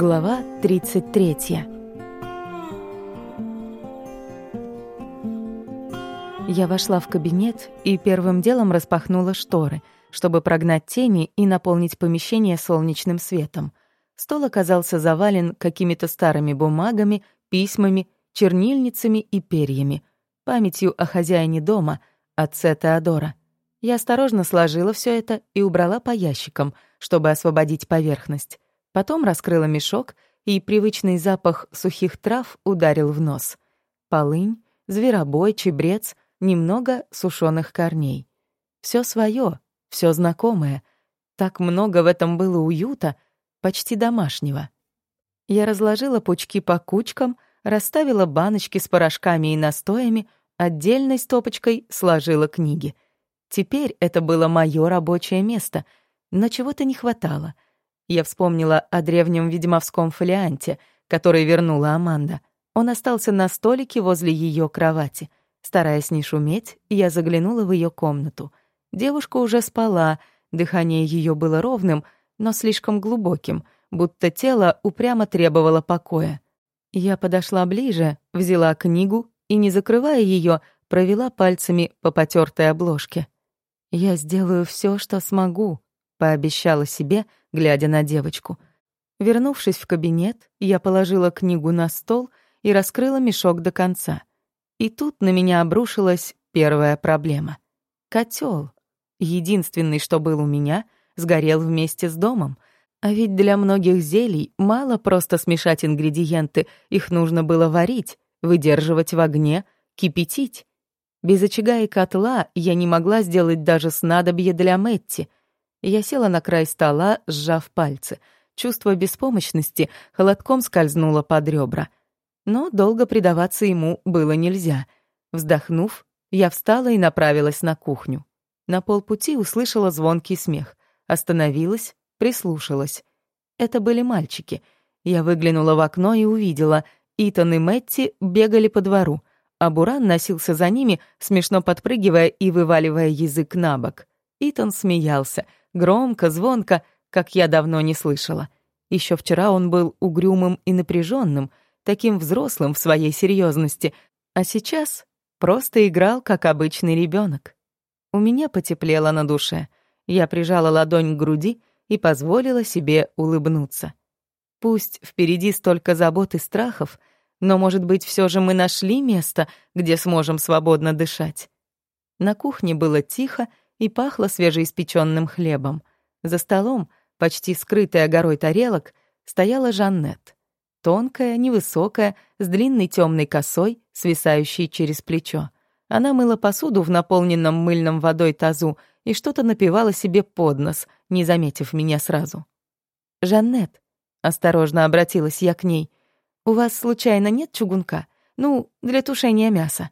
Глава 33. Я вошла в кабинет и первым делом распахнула шторы, чтобы прогнать тени и наполнить помещение солнечным светом. Стол оказался завален какими-то старыми бумагами, письмами, чернильницами и перьями, памятью о хозяине дома, отце Теодора. Я осторожно сложила все это и убрала по ящикам, чтобы освободить поверхность. Потом раскрыла мешок, и привычный запах сухих трав ударил в нос. Полынь, зверобой, чебрец, немного сушеных корней. Все свое, все знакомое. Так много в этом было уюта, почти домашнего. Я разложила пучки по кучкам, расставила баночки с порошками и настоями, отдельной стопочкой сложила книги. Теперь это было мое рабочее место, но чего-то не хватало — я вспомнила о древнем ведьмовском фолианте, который вернула Аманда. Он остался на столике возле ее кровати. Стараясь не шуметь, я заглянула в ее комнату. Девушка уже спала, дыхание ее было ровным, но слишком глубоким, будто тело упрямо требовало покоя. Я подошла ближе, взяла книгу и, не закрывая ее, провела пальцами по потертой обложке. «Я сделаю все, что смогу», — пообещала себе, глядя на девочку. Вернувшись в кабинет, я положила книгу на стол и раскрыла мешок до конца. И тут на меня обрушилась первая проблема. Котел, единственный, что был у меня, сгорел вместе с домом. А ведь для многих зелий мало просто смешать ингредиенты, их нужно было варить, выдерживать в огне, кипятить. Без очага и котла я не могла сделать даже снадобье для Мэтти — я села на край стола, сжав пальцы. Чувство беспомощности холодком скользнуло под ребра. Но долго предаваться ему было нельзя. Вздохнув, я встала и направилась на кухню. На полпути услышала звонкий смех. Остановилась, прислушалась. Это были мальчики. Я выглянула в окно и увидела. Итан и Мэтти бегали по двору, а Буран носился за ними, смешно подпрыгивая и вываливая язык на бок. Итан смеялся — Громко, звонко, как я давно не слышала. Еще вчера он был угрюмым и напряженным, таким взрослым в своей серьезности, а сейчас просто играл, как обычный ребенок. У меня потеплело на душе. Я прижала ладонь к груди и позволила себе улыбнуться. Пусть впереди столько забот и страхов, но, может быть, все же мы нашли место, где сможем свободно дышать. На кухне было тихо и пахло свежеиспеченным хлебом. За столом, почти скрытая горой тарелок, стояла Жаннет. Тонкая, невысокая, с длинной темной косой, свисающей через плечо. Она мыла посуду в наполненном мыльном водой тазу и что-то напивала себе под нос, не заметив меня сразу. «Жаннет», — осторожно обратилась я к ней, — «у вас случайно нет чугунка? Ну, для тушения мяса?»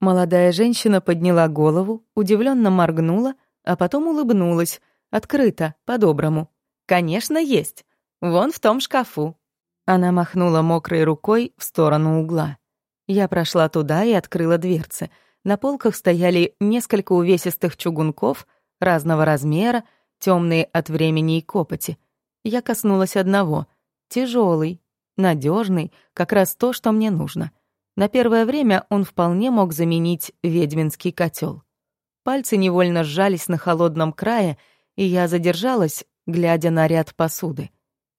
Молодая женщина подняла голову, удивленно моргнула, а потом улыбнулась, открыто, по-доброму. «Конечно, есть. Вон в том шкафу». Она махнула мокрой рукой в сторону угла. Я прошла туда и открыла дверцы. На полках стояли несколько увесистых чугунков разного размера, темные от времени и копоти. Я коснулась одного. Тяжелый, надежный, как раз то, что мне нужно — на первое время он вполне мог заменить ведьминский котел. Пальцы невольно сжались на холодном крае, и я задержалась, глядя на ряд посуды.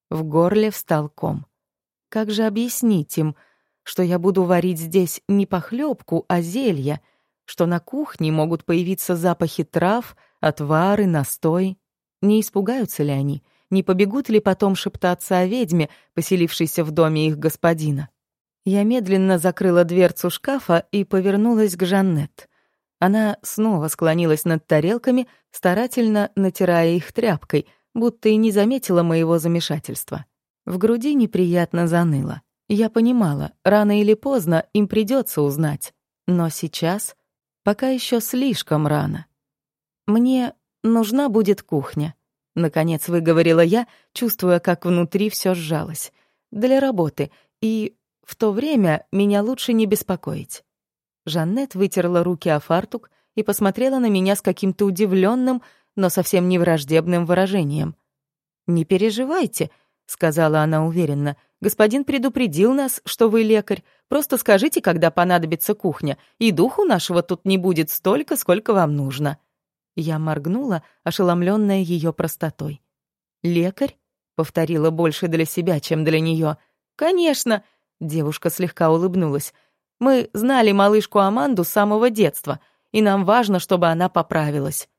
В горле встал ком. Как же объяснить им, что я буду варить здесь не похлебку, а зелья, что на кухне могут появиться запахи трав, отвары, настой? Не испугаются ли они? Не побегут ли потом шептаться о ведьме, поселившейся в доме их господина? Я медленно закрыла дверцу шкафа и повернулась к Жаннет. Она снова склонилась над тарелками, старательно натирая их тряпкой, будто и не заметила моего замешательства. В груди неприятно заныло. Я понимала, рано или поздно им придется узнать. Но сейчас пока еще слишком рано. Мне нужна будет кухня. Наконец выговорила я, чувствуя, как внутри все сжалось. Для работы. И в то время меня лучше не беспокоить. Жаннет вытерла руки о фартук и посмотрела на меня с каким-то удивленным, но совсем не враждебным выражением. «Не переживайте, — сказала она уверенно. «Господин предупредил нас, что вы лекарь. Просто скажите, когда понадобится кухня, и духу нашего тут не будет столько, сколько вам нужно». Я моргнула, ошеломленная ее простотой. «Лекарь?» — повторила больше для себя, чем для нее. «Конечно!» — девушка слегка улыбнулась. «Мы знали малышку Аманду с самого детства, и нам важно, чтобы она поправилась».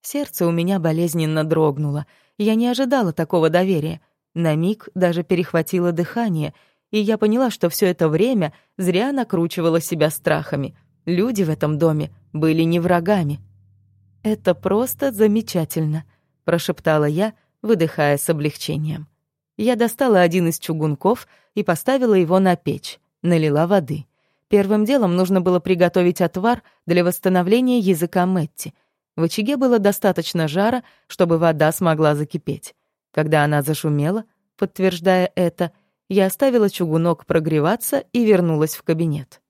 Сердце у меня болезненно дрогнуло. Я не ожидала такого доверия. На миг даже перехватило дыхание, и я поняла, что все это время зря накручивала себя страхами. Люди в этом доме были не врагами. «Это просто замечательно», — прошептала я, выдыхая с облегчением. Я достала один из чугунков и поставила его на печь, налила воды. Первым делом нужно было приготовить отвар для восстановления языка Мэтти. В очаге было достаточно жара, чтобы вода смогла закипеть. Когда она зашумела, подтверждая это, я оставила чугунок прогреваться и вернулась в кабинет.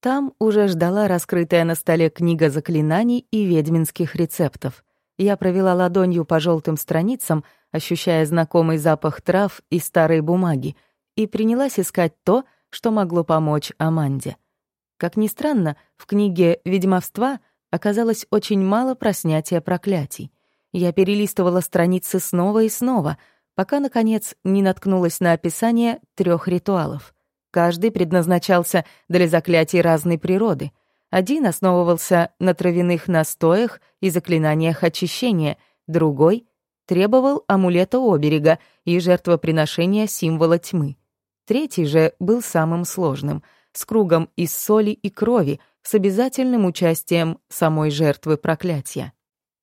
Там уже ждала раскрытая на столе книга заклинаний и ведьминских рецептов. Я провела ладонью по желтым страницам, ощущая знакомый запах трав и старой бумаги, и принялась искать то, что могло помочь Аманде. Как ни странно, в книге «Ведьмовства» оказалось очень мало про снятие проклятий. Я перелистывала страницы снова и снова, пока, наконец, не наткнулась на описание трех ритуалов. Каждый предназначался для заклятий разной природы. Один основывался на травяных настоях и заклинаниях очищения, другой требовал амулета оберега и жертвоприношения символа тьмы. Третий же был самым сложным, с кругом из соли и крови, с обязательным участием самой жертвы проклятия.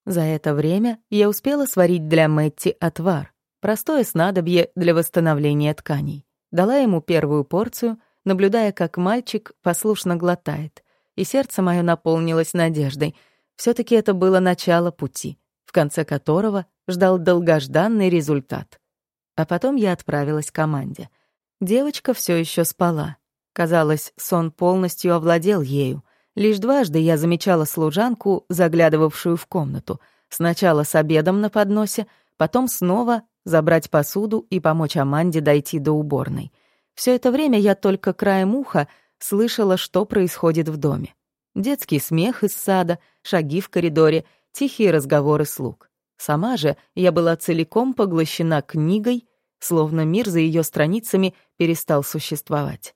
За это время я успела сварить для Мэтти отвар, простое снадобье для восстановления тканей. Дала ему первую порцию, наблюдая, как мальчик послушно глотает, и сердце мое наполнилось надеждой. все таки это было начало пути, в конце которого ждал долгожданный результат. А потом я отправилась к команде. Девочка все еще спала. Казалось, сон полностью овладел ею. Лишь дважды я замечала служанку, заглядывавшую в комнату. Сначала с обедом на подносе, потом снова забрать посуду и помочь Аманде дойти до уборной. Все это время я только краем уха слышала, что происходит в доме. Детский смех из сада, шаги в коридоре, тихие разговоры слуг. Сама же я была целиком поглощена книгой, словно мир за ее страницами перестал существовать.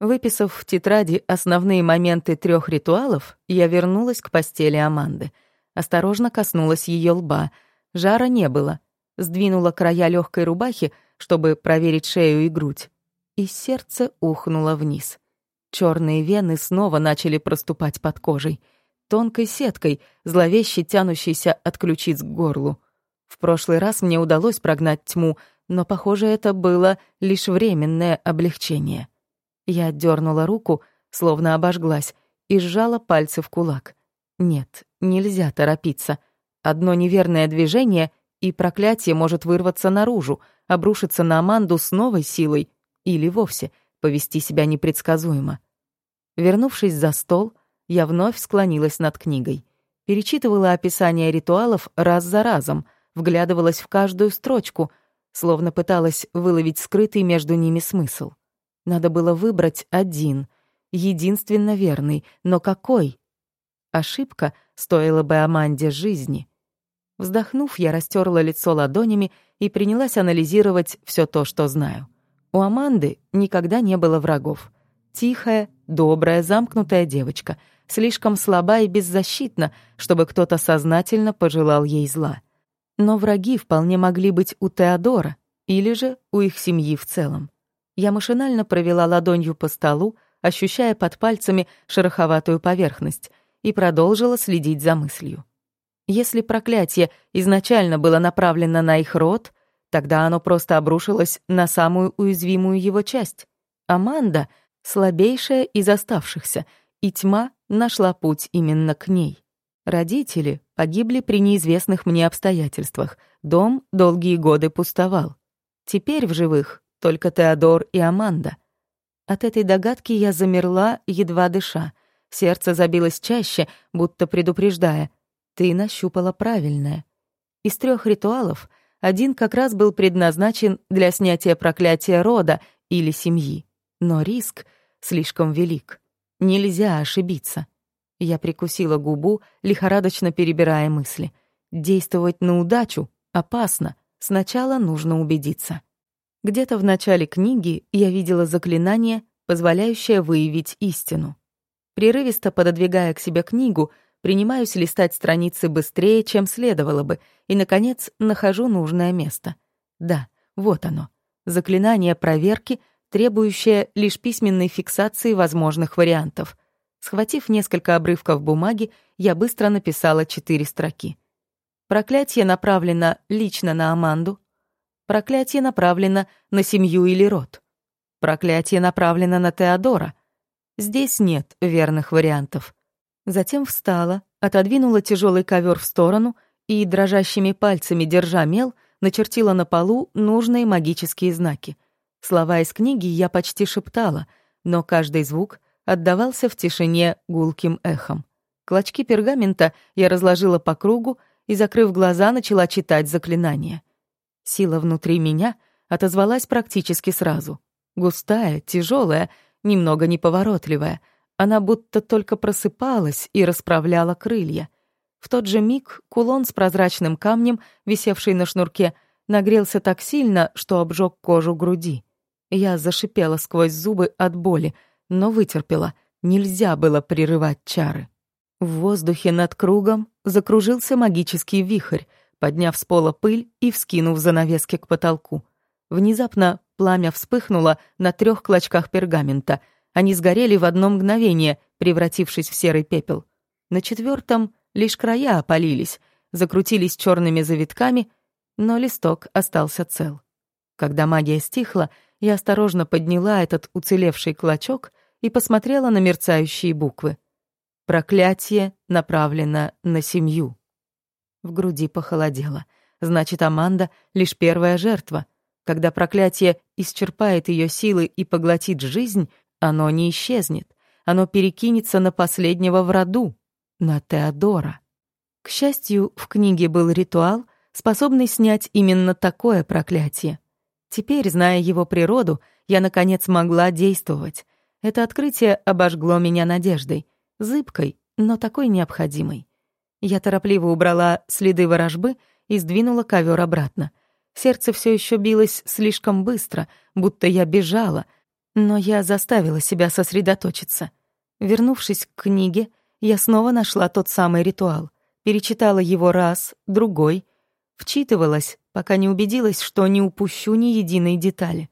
Выписав в тетради основные моменты трех ритуалов, я вернулась к постели Аманды. Осторожно коснулась ее лба. Жара не было. Сдвинула края легкой рубахи, чтобы проверить шею и грудь. И сердце ухнуло вниз. Черные вены снова начали проступать под кожей. Тонкой сеткой, зловеще тянущейся от ключиц к горлу. В прошлый раз мне удалось прогнать тьму, но, похоже, это было лишь временное облегчение. Я отдернула руку, словно обожглась, и сжала пальцы в кулак. Нет, нельзя торопиться. Одно неверное движение, и проклятие может вырваться наружу, обрушиться на Аманду с новой силой или вовсе повести себя непредсказуемо. Вернувшись за стол, я вновь склонилась над книгой. Перечитывала описание ритуалов раз за разом, вглядывалась в каждую строчку, словно пыталась выловить скрытый между ними смысл. Надо было выбрать один, единственно верный, но какой? Ошибка стоила бы Аманде жизни. Вздохнув, я растерла лицо ладонями и принялась анализировать все то, что знаю. У Аманды никогда не было врагов. Тихая, добрая, замкнутая девочка, слишком слаба и беззащитна, чтобы кто-то сознательно пожелал ей зла. Но враги вполне могли быть у Теодора или же у их семьи в целом. Я машинально провела ладонью по столу, ощущая под пальцами шероховатую поверхность, и продолжила следить за мыслью. Если проклятие изначально было направлено на их род, тогда оно просто обрушилось на самую уязвимую его часть. Аманда — слабейшая из оставшихся, и тьма нашла путь именно к ней. Родители погибли при неизвестных мне обстоятельствах, дом долгие годы пустовал. Теперь в живых только Теодор и Аманда. От этой догадки я замерла, едва дыша. Сердце забилось чаще, будто предупреждая. Ты нащупала правильное. Из трех ритуалов один как раз был предназначен для снятия проклятия рода или семьи. Но риск слишком велик. Нельзя ошибиться. Я прикусила губу, лихорадочно перебирая мысли. Действовать на удачу опасно. Сначала нужно убедиться. Где-то в начале книги я видела заклинание, позволяющее выявить истину. Прерывисто пододвигая к себе книгу, принимаюсь листать страницы быстрее, чем следовало бы, и, наконец, нахожу нужное место. Да, вот оно. Заклинание проверки, требующее лишь письменной фиксации возможных вариантов. Схватив несколько обрывков бумаги, я быстро написала четыре строки. Проклятие направлено лично на Аманду. Проклятие направлено на семью или род. Проклятие направлено на Теодора. Здесь нет верных вариантов. Затем встала, отодвинула тяжелый ковер в сторону и, дрожащими пальцами держа мел, начертила на полу нужные магические знаки. Слова из книги я почти шептала, но каждый звук отдавался в тишине гулким эхом. Клочки пергамента я разложила по кругу и, закрыв глаза, начала читать заклинание. Сила внутри меня отозвалась практически сразу. Густая, тяжелая, немного неповоротливая — она будто только просыпалась и расправляла крылья. В тот же миг кулон с прозрачным камнем, висевший на шнурке, нагрелся так сильно, что обжег кожу груди. Я зашипела сквозь зубы от боли, но вытерпела. Нельзя было прерывать чары. В воздухе над кругом закружился магический вихрь, подняв с пола пыль и вскинув занавески к потолку. Внезапно пламя вспыхнуло на трех клочках пергамента — они сгорели в одно мгновение, превратившись в серый пепел. На четвертом лишь края опалились, закрутились черными завитками, но листок остался цел. Когда магия стихла, я осторожно подняла этот уцелевший клочок и посмотрела на мерцающие буквы. Проклятие направлено на семью. В груди похолодело. Значит, Аманда — лишь первая жертва. Когда проклятие исчерпает ее силы и поглотит жизнь, оно не исчезнет, оно перекинется на последнего в роду, на Теодора. К счастью, в книге был ритуал, способный снять именно такое проклятие. Теперь, зная его природу, я, наконец, могла действовать. Это открытие обожгло меня надеждой, зыбкой, но такой необходимой. Я торопливо убрала следы ворожбы и сдвинула ковер обратно. Сердце все еще билось слишком быстро, будто я бежала — но я заставила себя сосредоточиться. Вернувшись к книге, я снова нашла тот самый ритуал. Перечитала его раз, другой. Вчитывалась, пока не убедилась, что не упущу ни единой детали.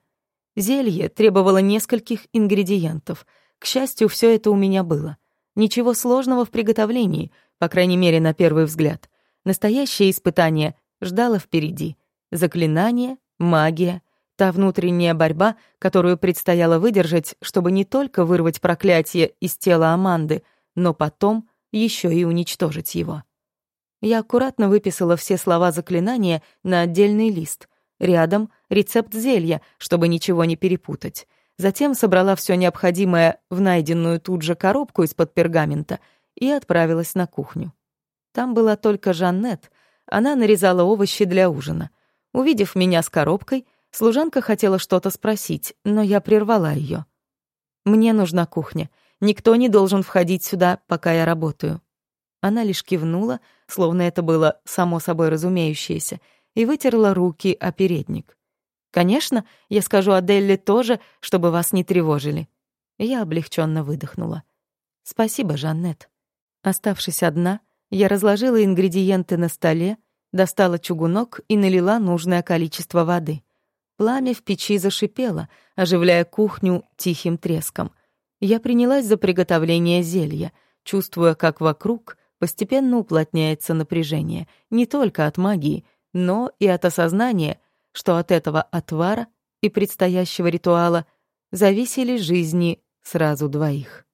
Зелье требовало нескольких ингредиентов. К счастью, все это у меня было. Ничего сложного в приготовлении, по крайней мере, на первый взгляд. Настоящее испытание ждало впереди. Заклинание, магия — Та внутренняя борьба, которую предстояло выдержать, чтобы не только вырвать проклятие из тела Аманды, но потом еще и уничтожить его. Я аккуратно выписала все слова заклинания на отдельный лист. Рядом рецепт зелья, чтобы ничего не перепутать. Затем собрала все необходимое в найденную тут же коробку из-под пергамента и отправилась на кухню. Там была только Жаннет. Она нарезала овощи для ужина. Увидев меня с коробкой, Служанка хотела что-то спросить, но я прервала ее. «Мне нужна кухня. Никто не должен входить сюда, пока я работаю». Она лишь кивнула, словно это было само собой разумеющееся, и вытерла руки о передник. «Конечно, я скажу Аделле тоже, чтобы вас не тревожили». Я облегченно выдохнула. «Спасибо, Жаннет». Оставшись одна, я разложила ингредиенты на столе, достала чугунок и налила нужное количество воды. Пламя в печи зашипело, оживляя кухню тихим треском. Я принялась за приготовление зелья, чувствуя, как вокруг постепенно уплотняется напряжение, не только от магии, но и от осознания, что от этого отвара и предстоящего ритуала зависели жизни сразу двоих.